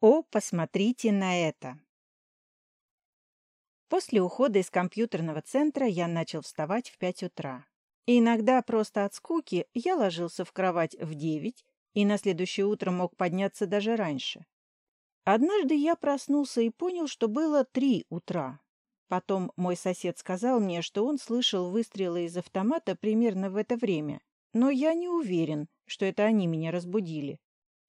О, посмотрите на это! После ухода из компьютерного центра я начал вставать в пять утра. Иногда просто от скуки я ложился в кровать в девять и на следующее утро мог подняться даже раньше. Однажды я проснулся и понял, что было три утра. Потом мой сосед сказал мне, что он слышал выстрелы из автомата примерно в это время, но я не уверен, что это они меня разбудили.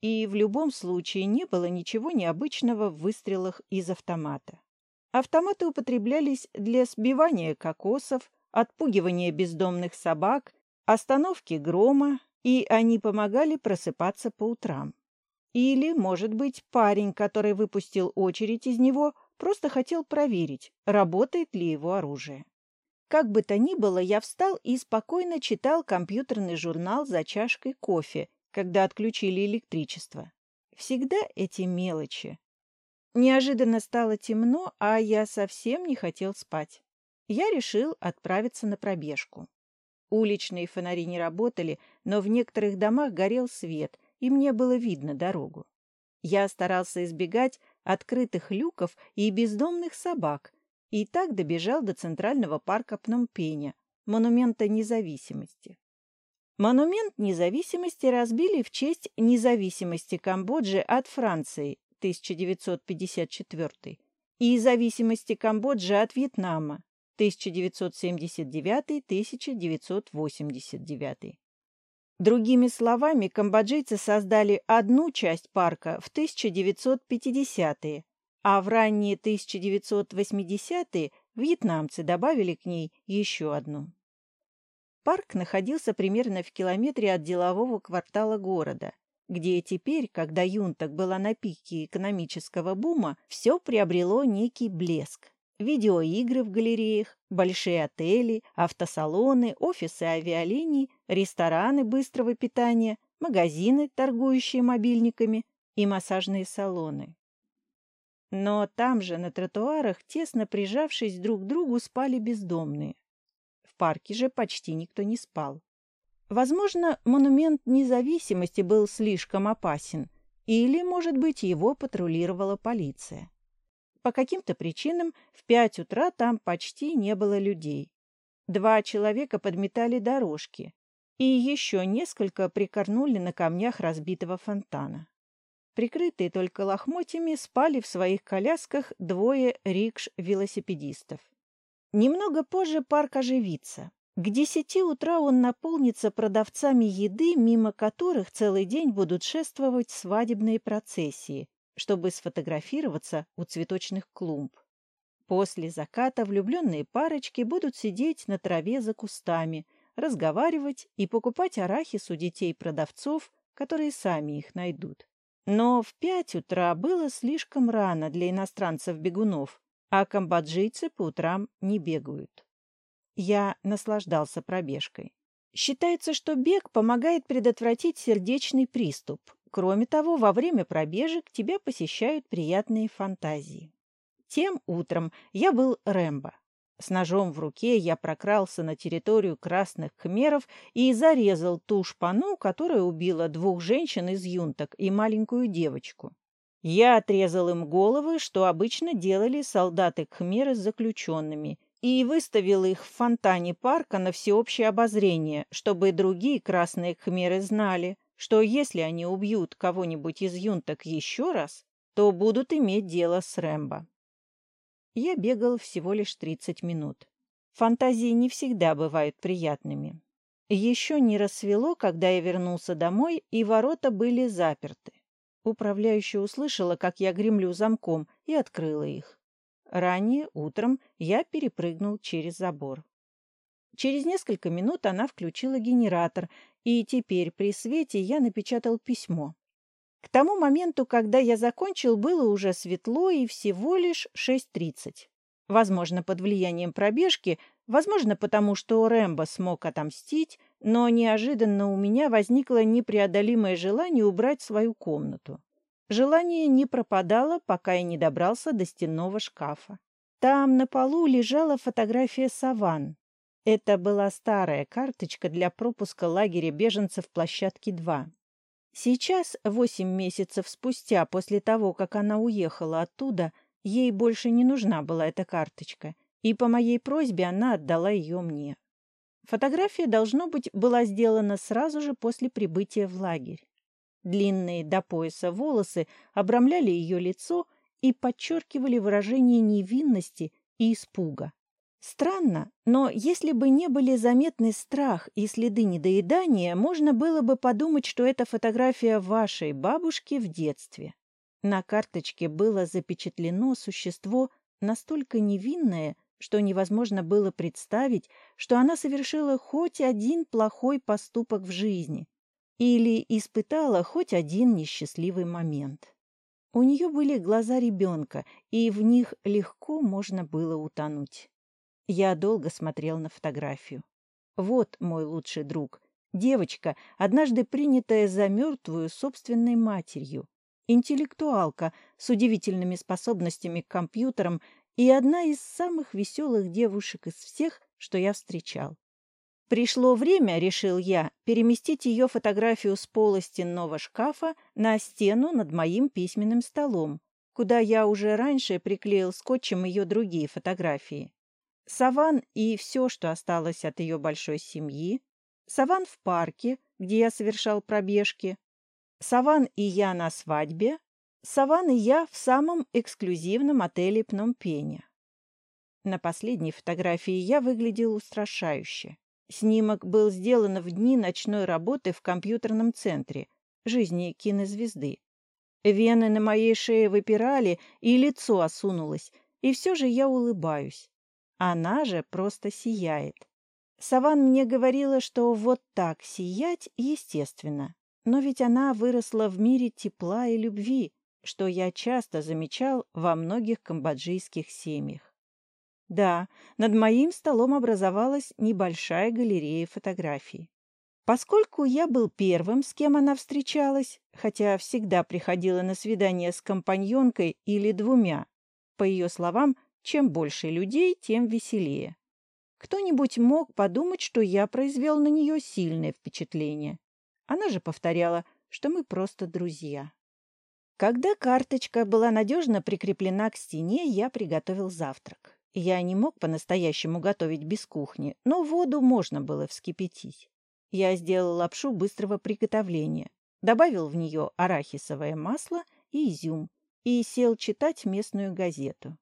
И в любом случае не было ничего необычного в выстрелах из автомата. Автоматы употреблялись для сбивания кокосов, отпугивания бездомных собак, остановки грома, и они помогали просыпаться по утрам. Или, может быть, парень, который выпустил очередь из него, просто хотел проверить, работает ли его оружие. Как бы то ни было, я встал и спокойно читал компьютерный журнал за чашкой кофе, когда отключили электричество. Всегда эти мелочи. Неожиданно стало темно, а я совсем не хотел спать. Я решил отправиться на пробежку. Уличные фонари не работали, но в некоторых домах горел свет, и мне было видно дорогу. Я старался избегать открытых люков и бездомных собак, и так добежал до Центрального парка Пномпеня, монумента независимости. Монумент независимости разбили в честь независимости Камбоджи от Франции 1954 и зависимости Камбоджи от Вьетнама 1979-1989. Другими словами, камбоджийцы создали одну часть парка в 1950-е, а в ранние 1980-е вьетнамцы добавили к ней еще одну. Парк находился примерно в километре от делового квартала города – где теперь, когда Юнтак была на пике экономического бума, все приобрело некий блеск. Видеоигры в галереях, большие отели, автосалоны, офисы авиалиний, рестораны быстрого питания, магазины, торгующие мобильниками и массажные салоны. Но там же, на тротуарах, тесно прижавшись друг к другу, спали бездомные. Парке же почти никто не спал. Возможно, монумент независимости был слишком опасен, или, может быть, его патрулировала полиция. По каким-то причинам в пять утра там почти не было людей. Два человека подметали дорожки, и еще несколько прикорнули на камнях разбитого фонтана. Прикрытые только лохмотьями спали в своих колясках двое рикш-велосипедистов. Немного позже парк оживится. К десяти утра он наполнится продавцами еды, мимо которых целый день будут шествовать свадебные процессии, чтобы сфотографироваться у цветочных клумб. После заката влюбленные парочки будут сидеть на траве за кустами, разговаривать и покупать арахис у детей-продавцов, которые сами их найдут. Но в пять утра было слишком рано для иностранцев-бегунов, а камбоджийцы по утрам не бегают. Я наслаждался пробежкой. Считается, что бег помогает предотвратить сердечный приступ. Кроме того, во время пробежек тебя посещают приятные фантазии. Тем утром я был Рэмбо. С ножом в руке я прокрался на территорию красных кхмеров и зарезал ту шпану, которая убила двух женщин из юнток и маленькую девочку. Я отрезал им головы, что обычно делали солдаты кхмеры с заключенными, и выставил их в фонтане парка на всеобщее обозрение, чтобы другие красные кхмеры знали, что если они убьют кого-нибудь из юнток еще раз, то будут иметь дело с Рэмбо. Я бегал всего лишь 30 минут. Фантазии не всегда бывают приятными. Еще не рассвело, когда я вернулся домой, и ворота были заперты. Управляющая услышала, как я гремлю замком, и открыла их. Ранее, утром, я перепрыгнул через забор. Через несколько минут она включила генератор, и теперь при свете я напечатал письмо. К тому моменту, когда я закончил, было уже светло и всего лишь 6.30. Возможно, под влиянием пробежки, возможно, потому что Рэмбо смог отомстить, но неожиданно у меня возникло непреодолимое желание убрать свою комнату. Желание не пропадало, пока я не добрался до стенного шкафа. Там на полу лежала фотография саван. Это была старая карточка для пропуска лагеря беженцев площадки 2. Сейчас, восемь месяцев спустя, после того, как она уехала оттуда, ей больше не нужна была эта карточка, и по моей просьбе она отдала ее мне. Фотография, должно быть, была сделана сразу же после прибытия в лагерь. Длинные до пояса волосы обрамляли ее лицо и подчеркивали выражение невинности и испуга. Странно, но если бы не были заметны страх и следы недоедания, можно было бы подумать, что это фотография вашей бабушки в детстве. На карточке было запечатлено существо настолько невинное, что невозможно было представить, что она совершила хоть один плохой поступок в жизни или испытала хоть один несчастливый момент. У нее были глаза ребенка, и в них легко можно было утонуть. Я долго смотрел на фотографию. Вот мой лучший друг. Девочка, однажды принятая за мертвую собственной матерью. Интеллектуалка с удивительными способностями к компьютерам и одна из самых веселых девушек из всех, что я встречал. Пришло время, решил я, переместить ее фотографию с пола стенного шкафа на стену над моим письменным столом, куда я уже раньше приклеил скотчем ее другие фотографии. Саван и все, что осталось от ее большой семьи, Саван в парке, где я совершал пробежки, Саван и я на свадьбе, Саван и я в самом эксклюзивном отеле Пномпеня. На последней фотографии я выглядел устрашающе. Снимок был сделан в дни ночной работы в компьютерном центре жизни кинозвезды. Вены на моей шее выпирали, и лицо осунулось, и все же я улыбаюсь. Она же просто сияет. Саван мне говорила, что вот так сиять естественно. Но ведь она выросла в мире тепла и любви, что я часто замечал во многих камбоджийских семьях. Да, над моим столом образовалась небольшая галерея фотографий. Поскольку я был первым, с кем она встречалась, хотя всегда приходила на свидание с компаньонкой или двумя, по ее словам, чем больше людей, тем веселее. Кто-нибудь мог подумать, что я произвел на нее сильное впечатление. Она же повторяла, что мы просто друзья. Когда карточка была надежно прикреплена к стене, я приготовил завтрак. Я не мог по-настоящему готовить без кухни, но воду можно было вскипятить. Я сделал лапшу быстрого приготовления, добавил в нее арахисовое масло и изюм и сел читать местную газету.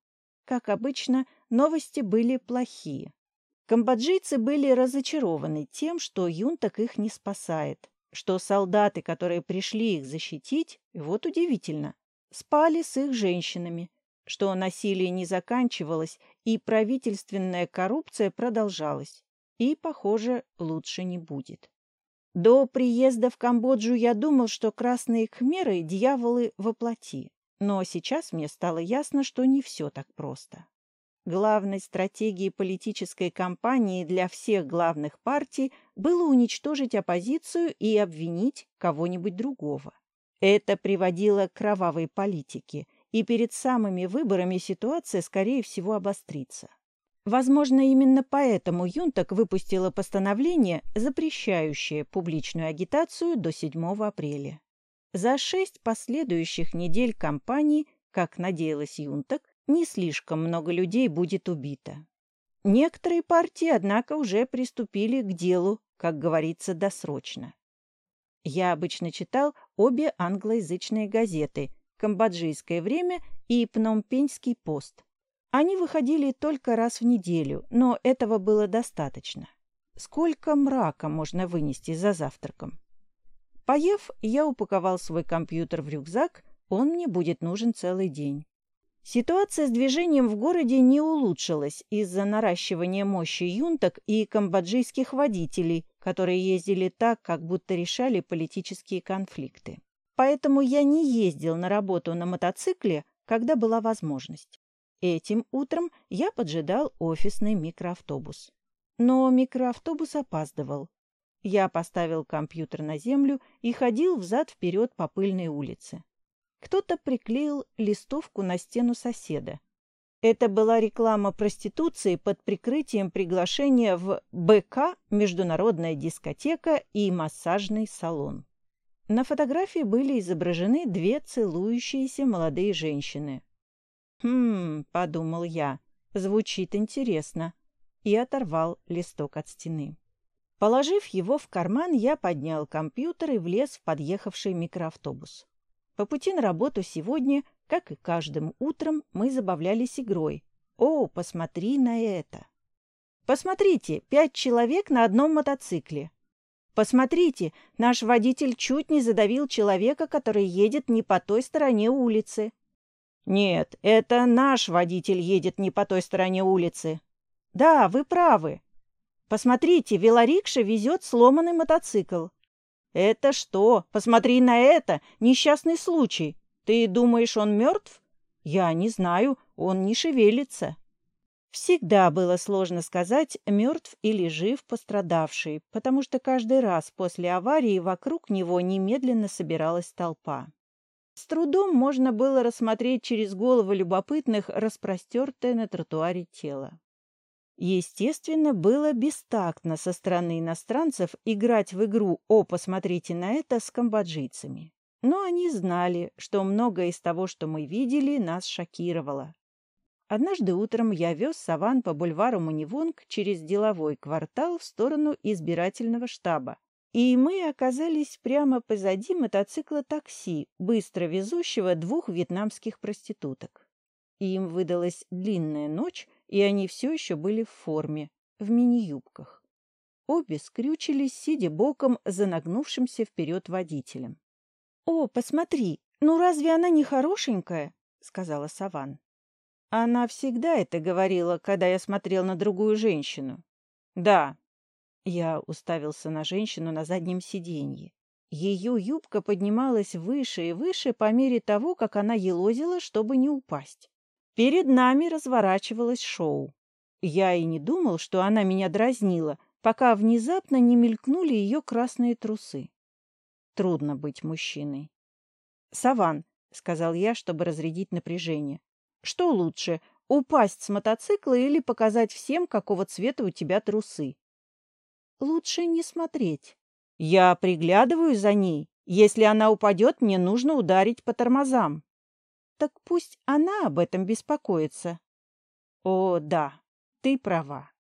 Как обычно, новости были плохие. Камбоджийцы были разочарованы тем, что юнток их не спасает что солдаты, которые пришли их защитить, вот удивительно, спали с их женщинами, что насилие не заканчивалось и правительственная коррупция продолжалась. И, похоже, лучше не будет. До приезда в Камбоджу я думал, что красные кхмеры – дьяволы воплоти. Но сейчас мне стало ясно, что не все так просто. Главной стратегией политической кампании для всех главных партий было уничтожить оппозицию и обвинить кого-нибудь другого. Это приводило к кровавой политике, и перед самыми выборами ситуация, скорее всего, обострится. Возможно, именно поэтому Юнток выпустила постановление, запрещающее публичную агитацию до 7 апреля. За шесть последующих недель кампании, как надеялась Юнток, не слишком много людей будет убито. Некоторые партии, однако, уже приступили к делу, как говорится, досрочно. Я обычно читал обе англоязычные газеты «Камбоджийское время» и «Пномпеньский пост». Они выходили только раз в неделю, но этого было достаточно. Сколько мрака можно вынести за завтраком? Поев, я упаковал свой компьютер в рюкзак, он мне будет нужен целый день. Ситуация с движением в городе не улучшилась из-за наращивания мощи юнток и камбоджийских водителей, которые ездили так, как будто решали политические конфликты. Поэтому я не ездил на работу на мотоцикле, когда была возможность. Этим утром я поджидал офисный микроавтобус. Но микроавтобус опаздывал. Я поставил компьютер на землю и ходил взад-вперед по пыльной улице. Кто-то приклеил листовку на стену соседа. Это была реклама проституции под прикрытием приглашения в БК «Международная дискотека» и массажный салон. На фотографии были изображены две целующиеся молодые женщины. «Хм», — подумал я, — «звучит интересно», и оторвал листок от стены. Положив его в карман, я поднял компьютер и влез в подъехавший микроавтобус. По пути на работу сегодня, как и каждым утром, мы забавлялись игрой. «О, посмотри на это!» «Посмотрите, пять человек на одном мотоцикле!» Посмотрите, наш водитель чуть не задавил человека, который едет не по той стороне улицы. Нет, это наш водитель едет не по той стороне улицы. Да, вы правы. Посмотрите, велорикша везет сломанный мотоцикл. Это что? Посмотри на это, несчастный случай. Ты думаешь, он мертв? Я не знаю, он не шевелится. Всегда было сложно сказать, мертв или жив пострадавший, потому что каждый раз после аварии вокруг него немедленно собиралась толпа. С трудом можно было рассмотреть через головы любопытных распростертое на тротуаре тело. Естественно, было бестактно со стороны иностранцев играть в игру «О, посмотрите на это» с камбоджийцами. Но они знали, что многое из того, что мы видели, нас шокировало. Однажды утром я вез Саван по бульвару Манивонг через деловой квартал в сторону избирательного штаба. И мы оказались прямо позади мотоцикла такси, быстро везущего двух вьетнамских проституток. Им выдалась длинная ночь, и они все еще были в форме, в мини-юбках. Обе скрючились, сидя боком за нагнувшимся вперед водителем. — О, посмотри, ну разве она не хорошенькая? — сказала Саван. Она всегда это говорила, когда я смотрел на другую женщину. Да. Я уставился на женщину на заднем сиденье. Ее юбка поднималась выше и выше по мере того, как она елозила, чтобы не упасть. Перед нами разворачивалось шоу. Я и не думал, что она меня дразнила, пока внезапно не мелькнули ее красные трусы. Трудно быть мужчиной. «Саван», — сказал я, чтобы разрядить напряжение, что лучше, упасть с мотоцикла или показать всем, какого цвета у тебя трусы? Лучше не смотреть. Я приглядываю за ней. Если она упадет, мне нужно ударить по тормозам. Так пусть она об этом беспокоится. О, да, ты права.